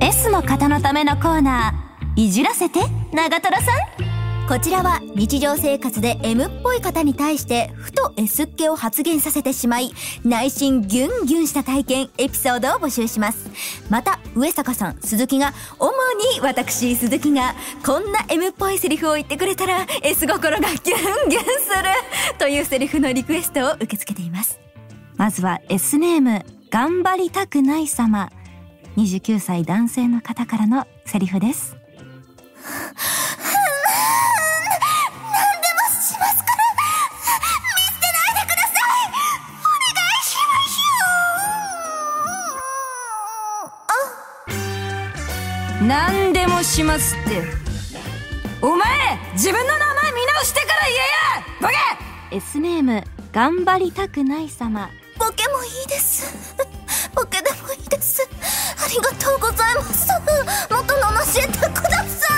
S の方のためのコーナー。いじらせて長瀞さん。こちらは日常生活で M っぽい方に対してふと S っ気を発言させてしまい内心ギュンギュンした体験エピソードを募集します。また上坂さん鈴木が主に私鈴木がこんな M っぽいセリフを言ってくれたら S 心がギュンギュンするというセリフのリクエストを受け付けています。まずは S ネーム頑張りたくない様。29歳男性の方からのセリフです。何でもしますって。お前自分の名前見直してから言えやボケ。S ネーム頑張りたくない様。ボケもいいですボケでもいいです。ありがとうございます。もっと罵ってください。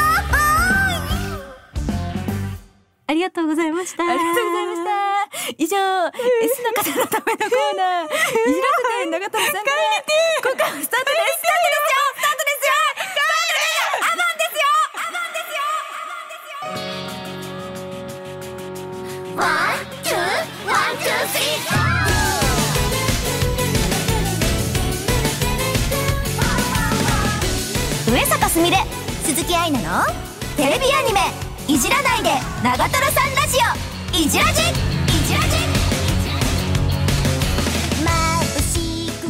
ありがとうございました。ありがとうございました。以上 S の方のためのコーナー。いじらせて長友さんが。今すみれ。鈴木愛菜のテレビアニメ「いじらないで。長瀞さんラジオ」いじらじ。いじらじ。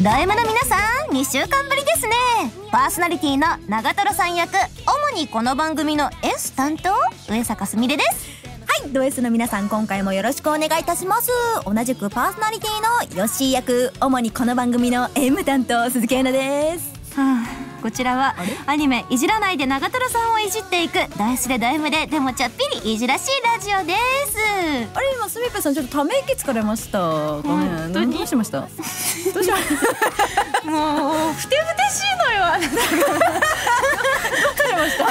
ド M の皆さん2週間ぶりですね。パーソナリティの長瀞さん役主にこの番組の S 担当上坂すみれです。はいド S の皆さん今回もよろしくお願いいたします。同じくパーソナリティのヨッシー役主にこの番組の M 担当鈴木愛菜です。はあこちらはアニメ「いじらないで長瀞さんをいじっていく。大スレ大 M ででもちゃっぴりいじらしいラジオです。あれ今スミペさんちょっとため息つかれました。ごめん。どうしました？どうしました？もうふてぶてしいのよ。あなたがどうされました？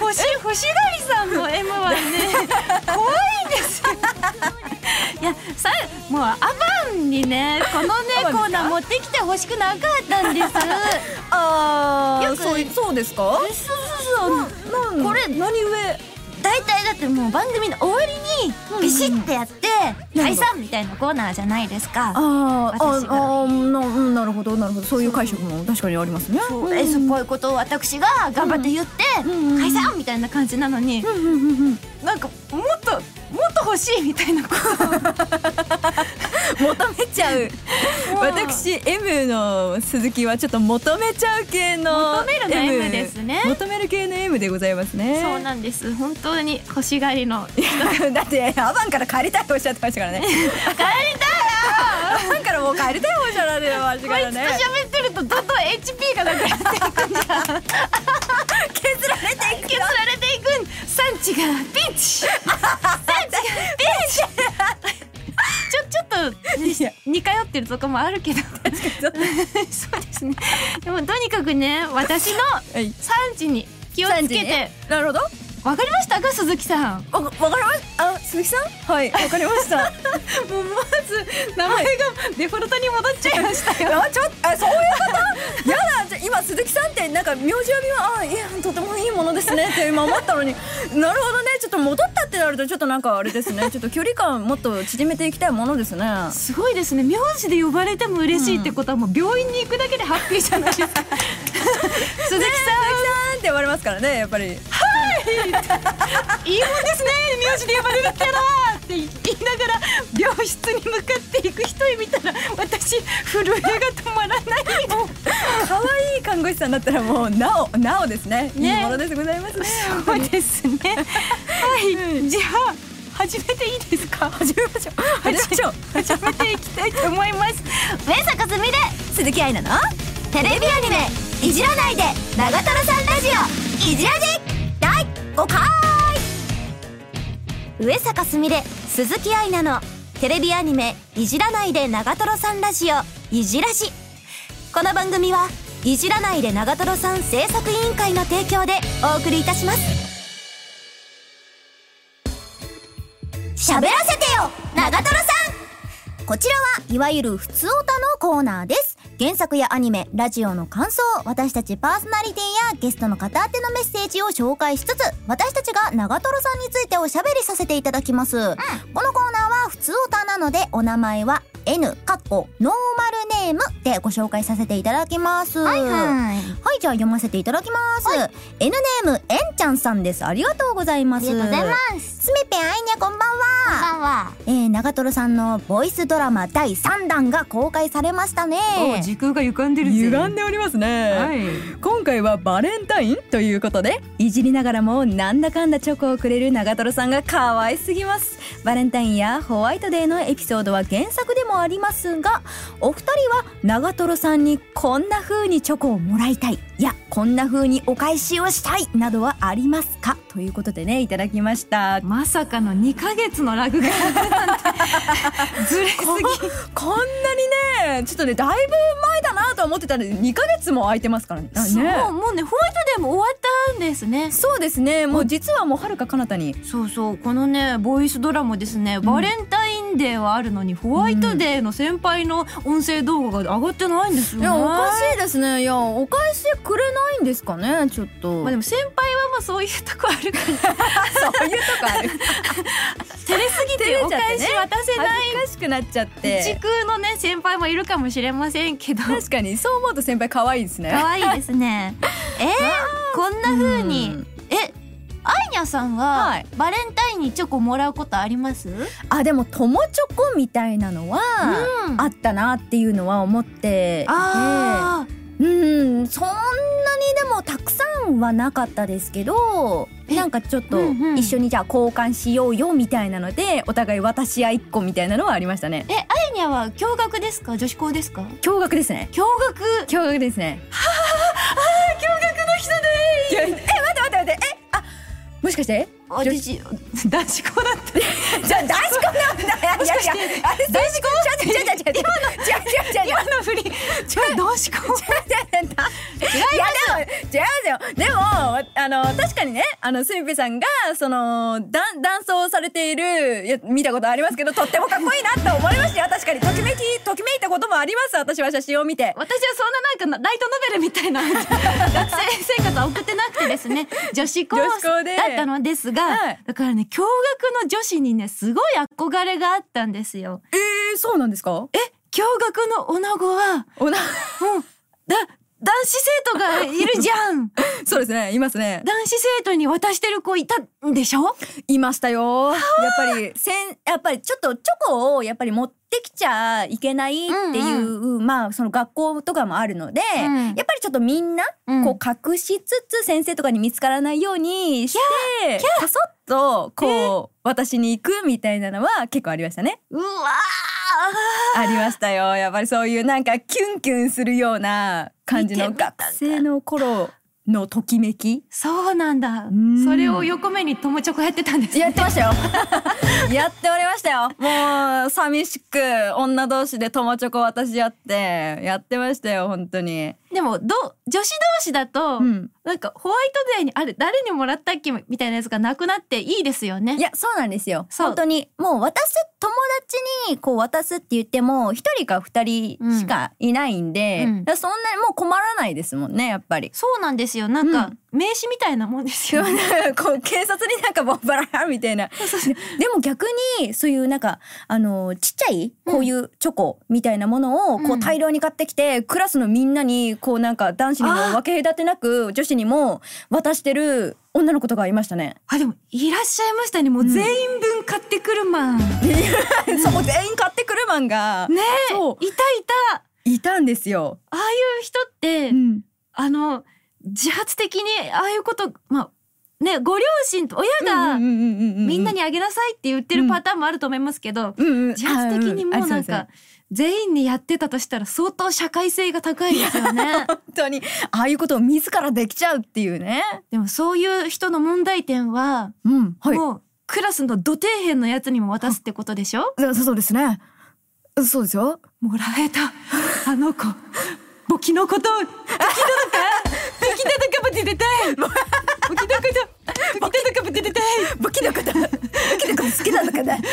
星星狩さんの M はね怖いんです。よいやさもうアバンにねこのねコーナー持ってきてほしくなかったんです。あーよくそういそうですか？そうそうそうこれ何故大体だってもう番組の終わりにビシッてやって解散みたいなコーナーじゃないですか。あーああーなうんなるほどなるほど。そういう解釈も確かにありますね。そう S っぽいことを私が頑張って言ってうん解散みたいな感じなのに。なんかもっともっと欲しいみたいなこと求めちゃう。私 M の鈴木はちょっと求めちゃう系の求めるの M ですね。求める系の M でございますね。そうなんです。本当に欲しがりの。だってアバンから帰りたいとおっしゃってましたからね。帰りたいアバンからもう帰りたいおっしゃられてましたからね。喋ってるとどんどん HP がなくなっていくんじゃん。削られていく削られていくん。産地がピンチ。産ちょちょっと、似通ってるとこもあるけど。そうですね。でもとにかくね私のはい産地に気をつけて。なるほど。わかりましたか鈴木さん？わわかりました。あ鈴木さんはいわかりました。もう思わず名前がデフォルトに戻っちゃいましたよ。あちょっとあそういうことやだじゃあ今鈴木さんってなんか名字呼びはあいやとてもいいものですねって今思ったのに。なるほどねちょっと戻ったってなるとちょっとなんかあれですね。ちょっと距離感もっと縮めていきたいものですね。すごいですね。名字で呼ばれても嬉しいってことはもう病院に行くだけでハッピーじゃないですか。鈴木さん鈴木さんって言われますからねやっぱり。い。いもんですね。名字で呼ばれるってのはって言いながら病室に向かっていく人見たら私震えが止まらない。よ可愛い看護師さんだったらもうなおなおですね。ねいいものですございますね。そうですねはい、じゃあ始めていいですか？始めましょう。始めましょう。始めていきたいと思います。上坂すみれ鈴木愛菜のテレビアニメ「いじらないで長瀞さんラジオいじらじ」第5回上坂すみれ鈴木愛菜のテレビアニメ「いじらないで長瀞さんラジオいじらじ」この番組はいじらないで長瀞さん制作委員会の提供でお送りいたします喋らせてよ長瀞さん。こちらはいわゆる普通オタのコーナーです。原作やアニメラジオの感想私たちパーソナリティやゲストの方宛てのメッセージを紹介しつつ私たちが長瀞さんについておしゃべりさせていただきます、このコーナーは普通歌なのでお名前は N かっこノーマルネームでご紹介させていただきます。はいはい。はいじゃあ読ませていただきます、N ネームえんちゃんさんです。ありがとうございます。ありがとうございます。すみぺんあいにゃこんばんは。こんばんは。えー、長瀞さんのボイスドラマ第3弾が公開されましたね。お時空が歪んでるぜ。歪んでおりますね、はい。今回はバレンタインということでいじりながらもなんだかんだチョコをくれる長瀞さんが可愛すぎます。バレンタインやホワイトデーのエピソードは原作でもありますがお二人は長瀞さんにこんな風にチョコをもらいたいいやこんな風にお返しをしたいなどはありますか？ということでねいただきました。まさかの2ヶ月のラグがずれすぎ。こんなにねちょっとねだいぶ前だ思ってたんで2ヶ月も空いてますからね。そうねもうねホワイトデーも終わったんですね。そうですね。もう実はもうはるか彼方に。そうそうこのねボイスドラマですね、バレンタインデーはあるのにホワイトデーの先輩の音声動画が上がってないんですよね。いやおかしいですね。いやお返しくれないんですかねちょっと、まあでも先輩はまあそういうとこあるから。そういうとこある。照れすぎてお返し渡せない。恥ずかしくなっちゃっ時て空のね先輩もいるかもしれませんけど。確かにそう思うと先輩可愛いですね。可愛いですね。えー、こんな風に、うん。えアイニャさんは、はい。バレンタインにチョコもらうことあります？あでも友チョコみたいなのは、うん。あったなっていうのは思って。いてあうんそんなにでもたくさんはなかったですけどえなんかちょっと一緒にじゃあ交換しようよみたいなのでお互い渡し合いっこみたいなのはありましたね。ーえアイニャは共学ですか？女子校ですか？驚愕ですね。共学？驚愕ですね。共学の人で え待って待って待って。えあもしかして？私 男子校だって。じゃあ男子校なんだ。いやいやいやあれ男子校ちょっと違う違う違う。違う違う違う違う。今の振りちょ男子校。いやでも違いますよ。でもあの確かにねあのすみぺさんがそのだダンスをされているいや見たことありますけどとってもかっこいいなと思いましたよ。確かに。ときめきときめいたこともあります。私は写真を見て。私はそんななんかライトノベルみたいな 学生生活は送ってなくてですね。女子校だったのですが、はい。だからね共学の女子にねすごい憧れがあったんですよ。えー、そうなんですか？え共学の女子はおなもうだ男子生徒がいるじゃん。そうですね。いますね。男子生徒に渡してる子いたんでしょ？いましたよ。やっぱりせんやっぱりちょっとチョコをやっぱり持ってきちゃいけないっていう、まあその学校とかもあるので、うん。やっぱりちょっとみんなうん。こう隠しつつ先生とかに見つからないようにしてこそっとこう私に行くみたいなのは結構ありましたね。うわありましたよ。やっぱりそういうなんかキュンキュンするような感じの学生の頃のときめき？そうなんだ。ん。それを横目に友チョコやってたんですね。やってましたよ。やっておりましたよ。もう寂しく女同士で友チョコ渡し合ってやってましたよ本当にでもど女子同士だと、うん。なんかホワイトデーにあれ誰にもらったっけみたいなやつがなくなっていいですよね。いやそうなんですよ。本当にもう渡す友達にこう渡すって言っても一人か二人しかいないんで、うん。そんなにもう困らないですもんねやっぱり。そうなんですよ。なんか、うん名刺みたいなもんですよね。こう警察になんかボンバラーみたいな。でも逆にそういうなんかあのちっちゃいこういうチョコみたいなものをこううん。大量に買ってきて、クラスのみんなにこうなんか男子にも分け隔てなく女子にも渡してる女の子とかいましたね。あでもいらっしゃいましたね。もう全員分買ってくるマン、ね そうもう全員買ってくるマンが。え。そう。いたいた。いたんですよ。ああいう人って、うん。あの自発的にああいうことまあねご両親と親がみんなに、にあげなさいって言ってるパターンもあると思いますけど、うんうん自発的にもうなんか全員にやってたとしたら相当社会性が高いですよね本当にああいうことを自らできちゃうっていうね。でもそういう人の問題点は、うんはい。もうクラスの土底辺のやつにも渡すってことでしょ？そうそうですね。そうですよ。もらえたあの子簿記のこと簿記なのか簿に出たい。も出てたい簿記 のことかも出てたい。武器のこと武器のこと好きなのかな？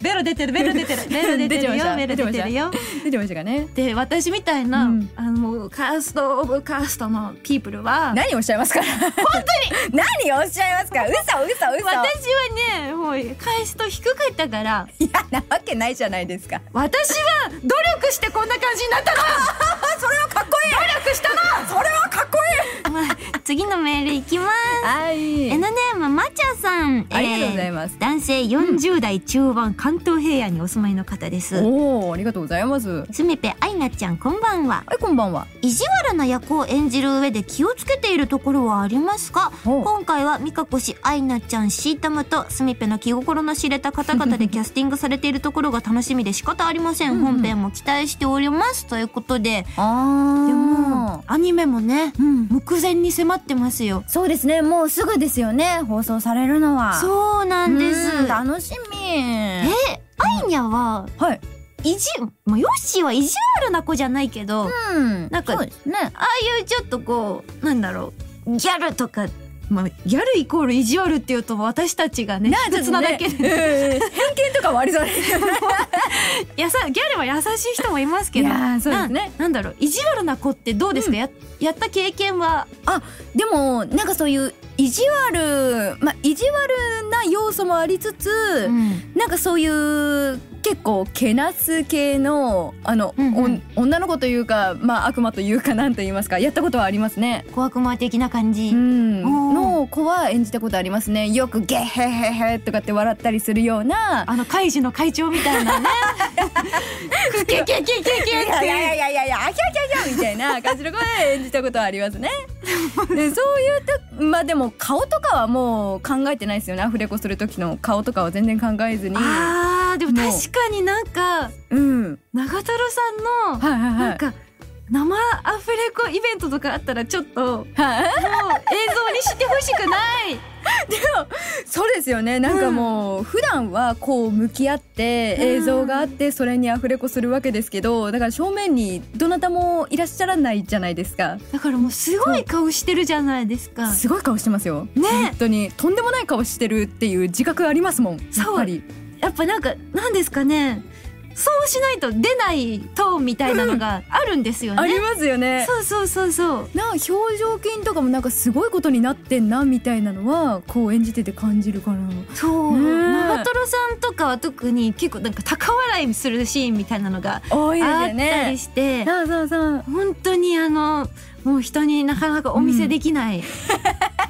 ベロ出ててるベル出てる。ベル 出てるよベル出てるよ。出てました。かね？で私みたいな、うん。あのカーストオブカーストのピープルは何をおっしゃいますか？本当に！何をおっしゃいますか？嘘嘘嘘。私はねもうカースト低かったから嫌なわけないじゃないですか。私は努力してこんな感じになったの！それはかっこいい！努力したの！それはかっこいい！まあ、次のメールいきます。はい。エナネームまちゃさん、ありがとうございます。男性40代中盤、関東平野にお住まいの方です。おおありがとうございます。はすみぺあいなちゃんこんばんは。いこんばんは。意地悪な役を演じる上で気をつけているところはありますか？今回は美香子氏アイナちゃんシータムとスミペの気心の知れた方々でキャスティングされているところが楽しみで仕方ありません。うん。うん本編も期待しております。ということで、あでもアニメもね、うん。目前に迫ってますよ。そうですね。もうすぐですよね。放送されるのは。そうなんです。うん楽しみ。えアイニャははい。意地まあヨッシーは意地悪な子じゃないけど、あうん。なんかね。あいうちょっとこうなんだろうギャルとかまあギャルイコール意地悪っていうと私たちがねなだけ偏見とかもありそう やさギャルは優しい人もいますけど。そうですね。ななんだろう意地悪な子ってどうですか、ややった経験は？でもなんかそういう意地悪まあ意地悪な要素もありつつ、うん。なんかそういう結構けなす系のあの、うんうん女の子というかまあ悪魔というかなんと言いますかやったことはありますね。小悪魔的な感じ、うん、の子は演じたことありますねよくゲッヘヘヘとかって笑ったりするようなあのカイジの会長みたいなね ケケケケケケっていやいやいやいやいやあひゃひゃひゃみたいな感じの声で演じたことはありますね。でそういうとまあでも顔とかはもう考えてないですよねアフレコする時の顔とかは全然考えずに。あーでももう確かになんかうん、長太郎さんのはいはいはい。なんか生アフレコイベントとかあったらちょっともう映はい像にしてほしくない。そうですよね。なんかもう普段はこう向き合ってうん。映像があってそれにアフレコするわけですけどだから正面にどなたもいらっしゃらないじゃないですか。だからもうすごい顔してるじゃないですか。すごい顔してますよ。ね。本当に。とんでもない顔してるっていう自覚ありますもん。やっぱりやっぱなんかなんですかね。そうしないと出ないトーンみたいなのがあるんですよね、ありますよね。そうそうそうそう。な表情筋とかもなんかすごいことになってんなみたいなのはこう演じてて感じるかなそう、長瀞さんとかは特に結構なんか高笑いするシーンみたいなのが多いですよあったねりして、そうそうそう。本当にあのもう人になかなかお見せできない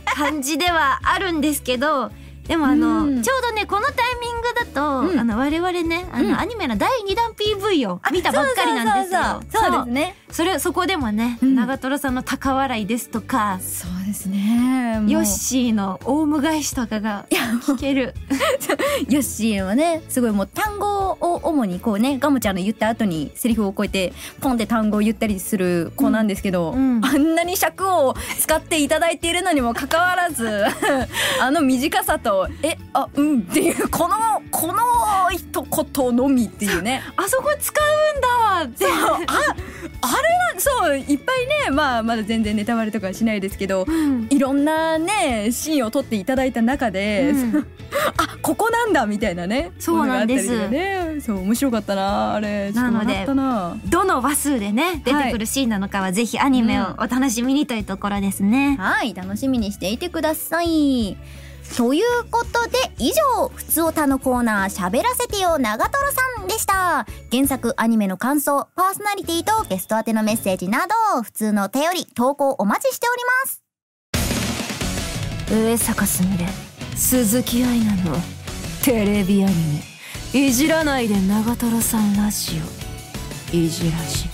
感じではあるんですけど、でもあの、うん。ちょうどねこのタイミングだと、うん。あの我々ねあの、うん。アニメの第2弾 PV を見たばっかりなんですよ。そうですね。それそこでもね、うん。長瀞さんの高笑いですとか、そうですねヨッシーのオウム返しとかが聞ける。ヨッシーはねすごいもう単語を主にこうねガムちゃんの言った後にセリフをこうやってポンって単語を言ったりする子なんですけど、うんうんあんなに尺を使っていただいているのにもかかわらず あの短さと「えあうん」っていうこのこの一言のみっていうねあそこ使うんだわって。あれはそういっぱいねまあまだ全然ネタバレとかはしないですけどうんいろんなねシーンを撮っていただいた中で、うん あここなんだみたいなねそうなんですねそう面白かったなあれなのでどの話数でね出てくるシーンなのかはぜひアニメをお楽しみにというところですね。はい、楽しみにしていてください。ということで、以上、ふつおたのコーナー、喋らせてよ長瀞さんでした。原作アニメの感想、パーソナリティとゲスト宛てのメッセージなど、普通のお便り、投稿お待ちしております。上坂すみれ鈴木愛菜のテレビアニメ「いじらないで長瀞さんラジオ」いじらじ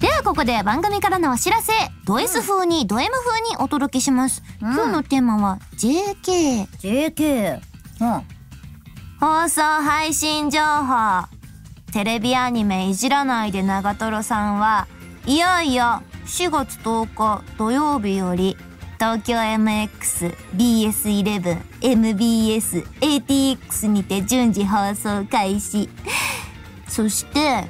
ではここで番組からのお知らせ。ド S 風にド M 風にお届けします。今日のテーマは JK。JK うん放送配信情報。テレビアニメいじらないで長瀞さんはいよいよ4月10日土曜日より東京 MX、BS11、MBS、ATX にて順次放送開始。そして、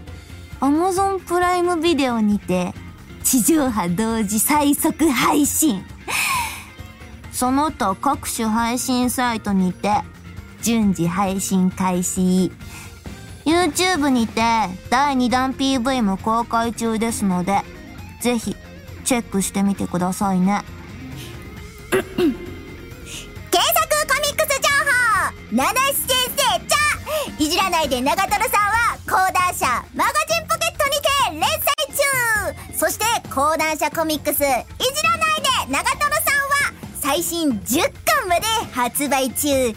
Amazon プライムビデオにて地上波同時最速配信。その他各種配信サイトにて順次配信開始。YouTube にて第2弾 PV も公開中ですので、ぜひチェックしてみてくださいね。検索コミックス情報。七七先生ちゃいじらないで長瀞さんは講談社マガジンポケットにて連載中。そして講談社コミックスいじらないで長瀞さんは最新10巻まで発売中。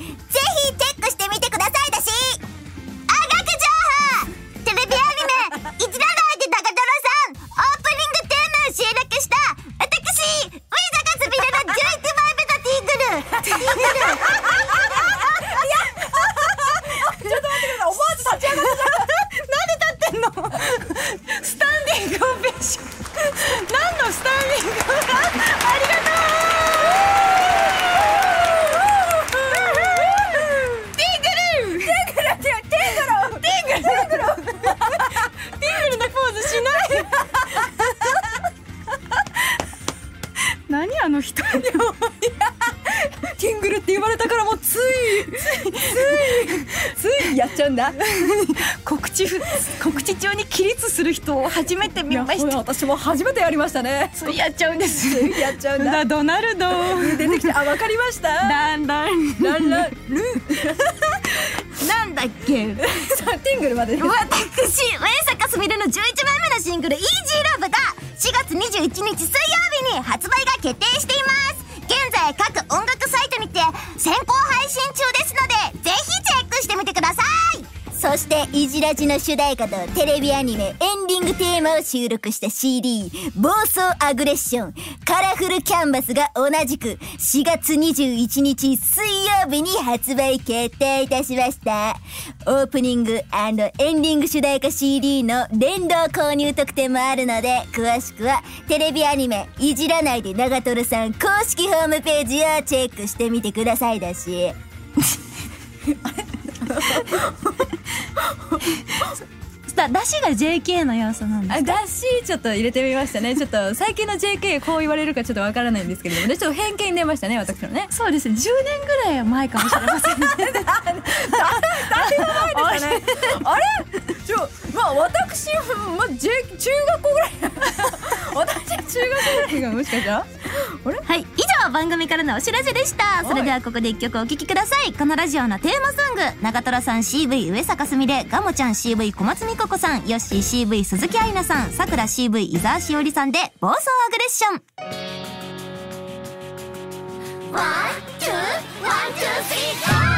告知ふ告知中に起立する人を初めて見ました。私も初めてやりましたね。ついやっちゃうんです。やっちゃうんだ。だドナルド。出てきてあわかりました。ランラン。ランラン。ルなんだっけ？さあティングルまで。私上坂すみれの11枚目のシングル「イージーラブが4月21日水曜日に発売が決定しています。現在各音楽サイトにて先行配信中ですのでぜひチェそしていじらじの主題歌とテレビアニメエンディングテーマを収録した CD「暴走アグレッションカラフルキャンバス」が同じく4月21日水曜日に発売決定いたしました。オープニングエンディング主題歌 CD の連動購入特典もあるので詳しくはテレビアニメ「いじらないで長瀞さん」公式ホームページをチェックしてみてくださいだし。だだしが JK の要素なんだあだしちょっと入れてみましたね。ちょっと最近の JK こう言われるかちょっとわからないんですけれどもね。ちょっと偏見出ましたね私のね。そうですね。10年ぐらい前かもしれませんね。あれ？あれ？ちょまあ私まあ、J、中学校ぐらい。私は中学校ぐらいがもしかしたら？はい以上番組からのお知らせでした。それではここで一曲お聴きください。このラジオのテーマソング。長瀞さん CV 上坂すみれガモちゃん CV 小松未可子さんヨッシー CV 鈴木愛奈さんさくら CV 井澤詩織さんで暴走アグレッション。 One, two, one, two, three,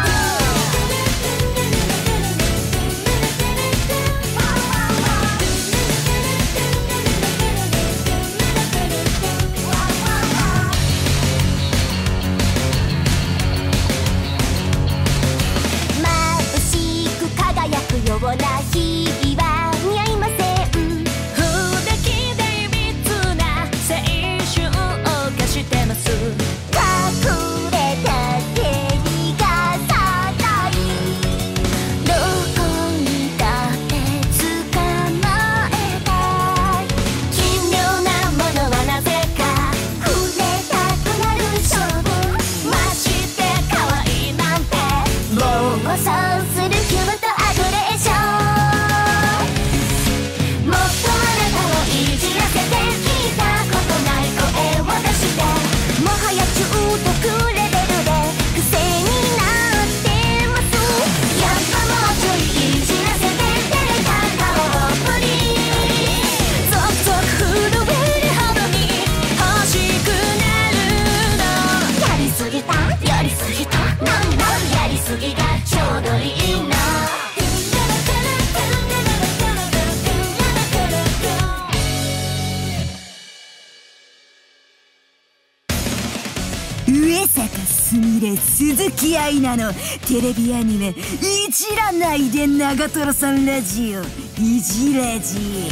すみれ鈴木愛菜のテレビアニメ「いじらないで長瀞さんラジオ」「いじらじ」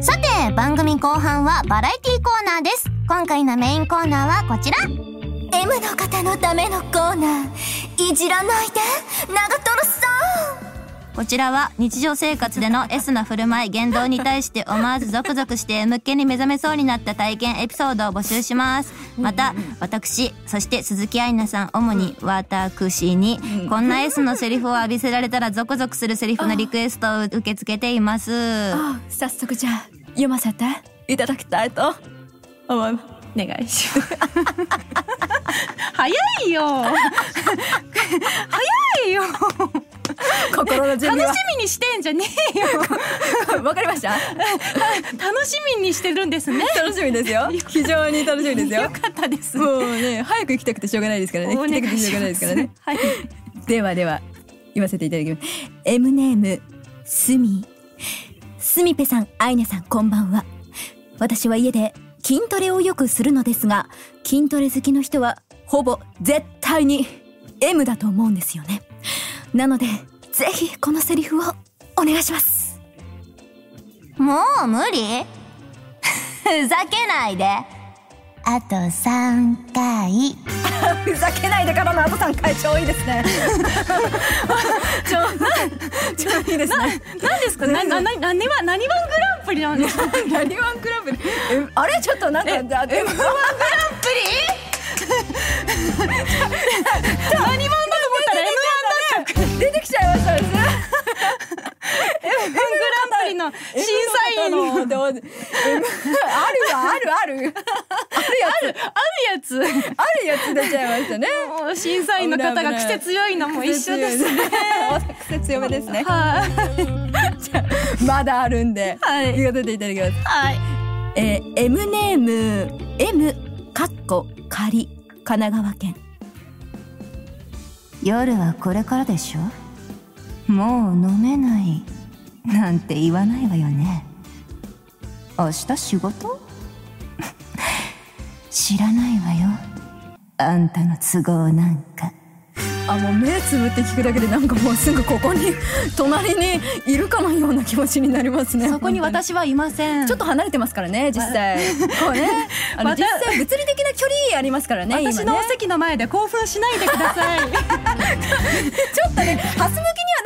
さて番組後半はバラエティコーナーです。今回のメインコーナーはこちら。M の方のためのコーナー。いじらないで長瀞さんこちらは日常生活での S な振る舞い言動に対して思わずゾクゾクしてっ気に目覚めそうになった体験エピソードを募集します。また私そして鈴木愛菜さん主に私にこんな S のセリフを浴びせられたらゾクゾクするセリフのリクエストを受け付けています。あ早速じゃあ読ませていただきたいと思いますお願いします。早いよ。早いよ 心の準備は。楽しみにしてんじゃねえよ。わかりました。楽しみにしてるんですね。楽しみですよ。非常に楽しみですよ。よかったです。もうね早く行きたくてしょうがないですからね。お行きたくてしょうがないですからね。はい。ではでは言わせていただきます。M ネームスミ。スミペさんアイネさんこんばんは。私は家で筋トレをよくするのですが筋トレ好きの人はほぼ絶対に M だと思うんですよねなのでぜひこのセリフをお願いします。もう無理？ふざけないで。あと3回。ふざけないでからのあと3回超いいですね。超超いいですね。何ですか？ななな何は何ワングランプリなんですか？何ワンクラブでえあれ？ちょっとなんかだでも何ワンだと思ったら M1 だった出てきちゃいましたね M1 グランプリの審査員。ののあるわ。あるあるあるやあるつやつ。あるやつ出ちゃいましたね。審査員の方が癖強いのも一緒ですね癖強めですね。はい。まだあるんではい。言わせていただきます。はい。えー M ネーム M かっこ仮神奈川県夜はこれからでしょ？もう飲めない。なんて言わないわよね。明日仕事？知らないわよ。あんたの都合なんか。あもう目つぶって聞くだけでなんかもうすぐここに 隣にいるかのような気持ちになりますね。そこに私はいません。ちょっと離れてますからね実際。こうね。あの実際物理的な距離ありますからね。私のお席の前で興奮しないでください。ちょっとねハス向きに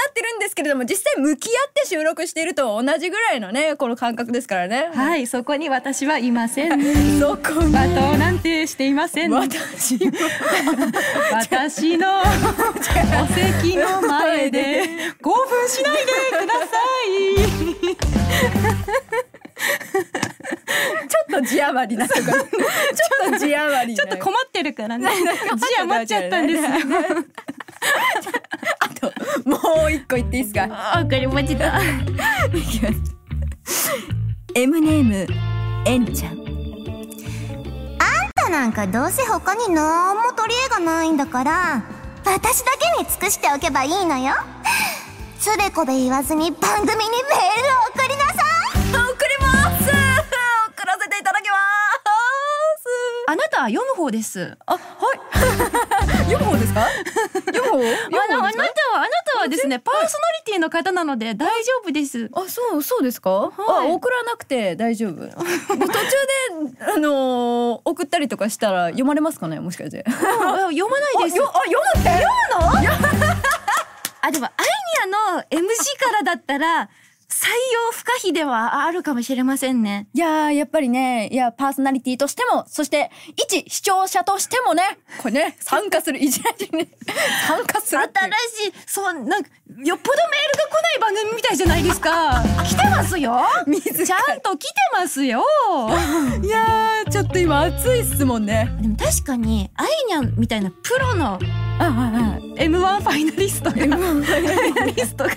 ですけれども実際向き合って収録していると同じぐらいのねこの感覚ですからね。はいそこに私はいません。そこに。罵倒なんてしていません。私 私のお席の前で 興奮しないでください。ちょっと字余りなところ。ちょっと字余りちょっと困ってるからね。字余っちゃったんですよ あともう一個言っていいですか？わかりました。いきます M ネームえんちゃん。なんかどうせ他になんも取り柄がないんだから私だけに尽くしておけばいいのよ。つべこべ言わずに番組にメールを送りなさい。送ります。送らせていただきます。あなたは読む方です。あはい。読む方ですか？あ読のあなたはあなたはですねパーソナリティの方なので大丈夫ですあ、そう、そうですか？はいあ、送らなくて大丈夫。で 途中で、あのー送ったりとかしたら読まれますかね、もしかして。あ読まないですよ、あ、読むって？あでもアイニアの MC からだったら採用不可避ではあるかもしれませんねいやー、やっぱりね、いや、パーソナリティとしても、そして、一視聴者としてもね、これね、参加する、一日に 参加する。新しいそうなんかよっぽどメールが来ない番組みたいじゃないですか 来てますよ自 ちゃんと来てますよいやー、ちょっと今熱いっすもんね。でも確かにアイニャンみたいなプロのあ、あ、M1 ファイナリストがファイナリストが考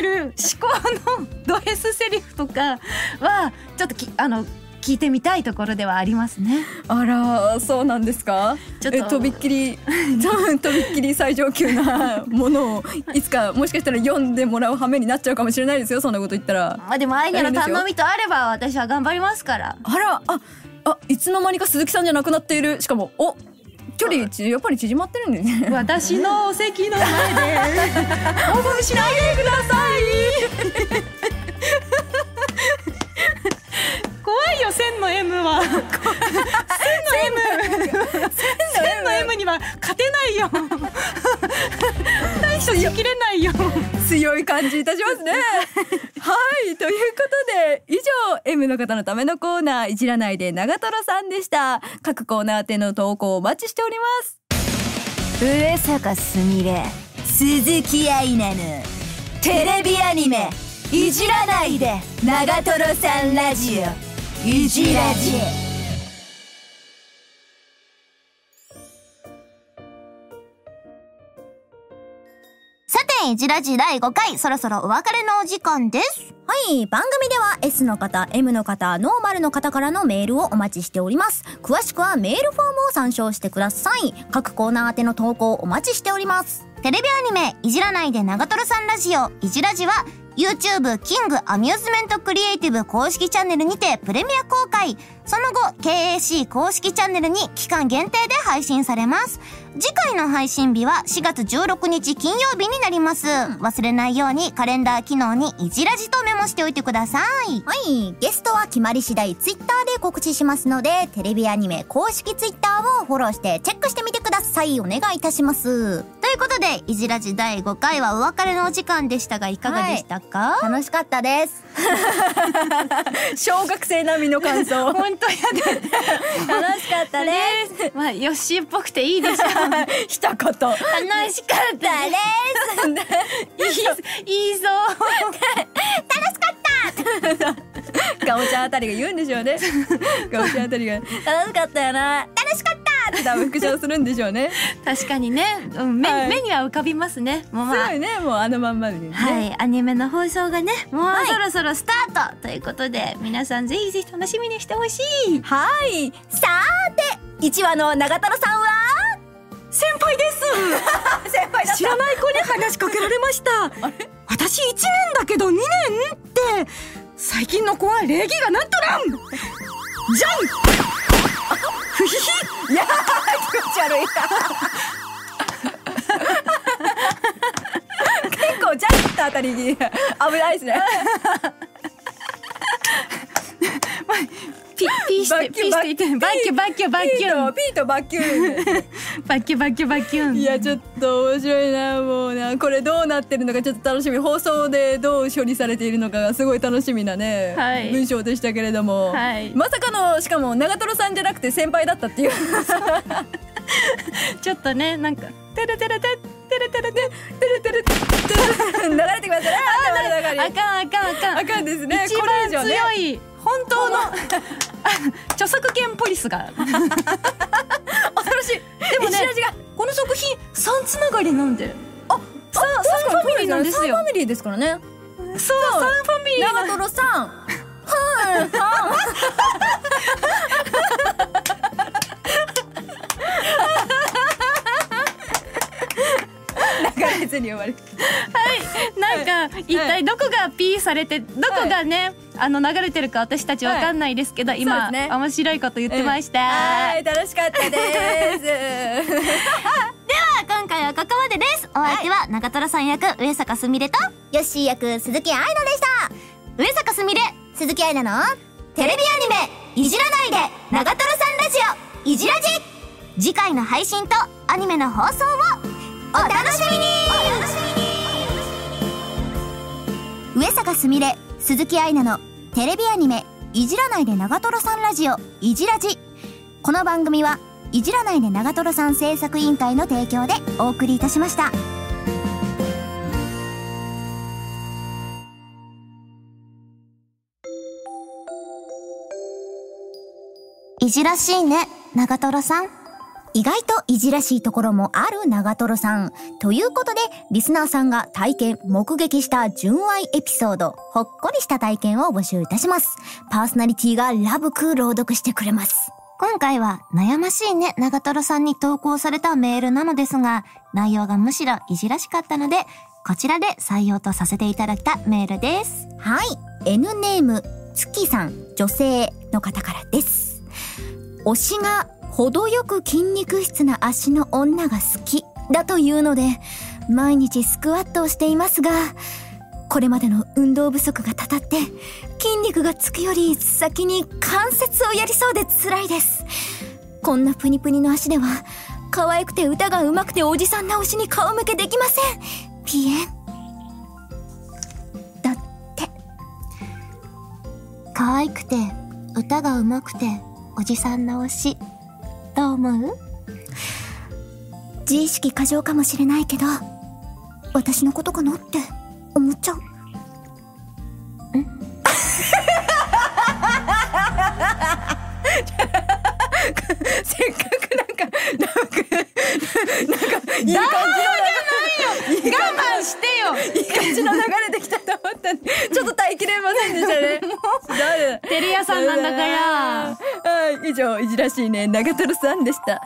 える思考のド S セリフとかはちょっときあの聞いてみたいところではありますね。あ、あら、そうなんですか？ちょっとえとびっきりとびっきり最上級なものをいつかもしかしたら読んでもらう羽目になっちゃうかもしれないですよそんなこと言ったらまあでもアイニャの頼みとあれば私は頑張りますから。あらああいつの間にか鈴木さんじゃなくなっているしかもお距離ちやっぱり縮まってるんですね。私のお席の前で。興奮しないで。ください怖いよ千の M は。千の M 千の M には勝てないよ。対処しきれないよ。強い感じいたしますねはいということで以上 M の方のためのコーナーいじらないで長瀞さんでした。各コーナー宛の投稿お待ちしております。上坂すみれ鈴木愛菜のテレビアニメ「いじらないで長瀞さんラジオ」いじらじ。さて、いじらじ第5回、そろそろお別れのお時間です。はい番組では S の方 M の方ノーマルの方からのメールをお待ちしております詳しくはメールフォームを参照してください各コーナー宛ての投稿お待ちしておりますテレビアニメ、いじらないで長瀞さんラジオ、いじらじは、YouTube キングアミューズメントクリエイティブ公式チャンネルにてプレミア公開。その後、KAC 公式チャンネルに期間限定で配信されます。次回の配信日は4月16日金曜日になります。忘れないようにカレンダー機能にいじらじとメモしておいてください。はいゲストは決まり次第ツイッターで告知しますのでテレビアニメ公式ツイッターをフォローしてチェックしてみてくださいお願いいたしますいうことで、いじらじ第5回はお別れのお時間でしたが、いかがでしたか、楽しかったです。小学生並みの感想。本当やで。楽しかったです。まあヨッっぽくていいでしょ 一言。楽しかったです。いいぞ。ガオちゃんあたりが言うんでしょうね。ガオちゃんあたりが。楽しかったよな。楽しかったって多分復唱するんでしょうね。確かにね、うん、目,、はい。目には浮かびますね。もうまあ。すごいね。もうあのまんまでね。はい、アニメの放送がね、もうはい。そろそろスタートということで、皆さんぜひぜひ楽しみにしてほしい。はい。さーて1話の長瀞さんは？先輩です。先輩だ知らない子に話しかけられました。私1年だけど2年って、最近の子は礼儀がなんとなん。じゃんふひひいやー気持ち悪い。結構ジャンプあたりに危ないですね。ピピーして、ピーしていって、バッキュバッキュバッキュン。ピーとバッキュンバッキュバッキュバッキュン。いやちょっと面白いな。もうなこれどうなってるのかちょっと楽しみ。放送でどう処理されているのかがすごい楽しみなね、はい。文章でしたけれども、はい。まさかのしかも長瀞さんじゃなくて先輩だったっていう。ちょっとね、なんか、てるてるててるてるててるてるてる流れてくださいあかんあかんあかん。あかんですね。一番強い本当の。著作権ポリスが三つながりなんで。あ三三ファミリーなんですよ。サンファミリーですからね。そう。三ファミリー長な瀞さん。流れずに終わる。なんか一体どこが P されてどこがねあの流れてるか私たちわかんないですけど今ね。面白いこと言ってました。はい楽しかったです。今 回はここまでです。お相手は長瀞さん役、上坂すみれと、ヨッシー役鈴木愛菜でした。上坂すみれ、鈴木愛菜のテレビアニメ、いじらないで、長瀞さんラジオ、いじらじ。次回の配信とアニメの放送を、お楽しみに。上坂すみれ鈴木愛菜のテレビアニメ「いじらないで長瀞さんラジオいじらじ」この番組はいじらないで長瀞さん制作委員会の提供でお送りいたしました。いじらしいね、長瀞さん。意外といじらしいところもある長瀞さん。ということでリスナーさんが体験目撃した純愛エピソードほっこりした体験を募集いたします。パーソナリティがラブく朗読してくれます。今回は悩ましいね長瀞さんに投稿されたメールなのですが、内容がむしろいじらしかったので、こちらで採用とさせていただいたメールです。はい N ネーム月さん女性の方からです推しが程よく筋肉質な足の女が好きだというので毎日スクワットをしていますがこれまでの運動不足がたたって筋肉がつくより先に関節をやりそうで辛いです。こんなプニプニの足では可愛くて歌が上手くておじさんな推しに顔向けできません。ピエン。だって。可愛くて歌が上手くておじさん直推し。どう思う？自意識過剰かもしれないけど私のことかなって。思っちゃ？う せっかくなんかなんかなんかいい感じの我慢してよいい感じの流れできたと思った。んでちょっと耐えきれませんでしたね。誰テレ屋さんなんだから。はい。以上いじらしいね長瀞さんでした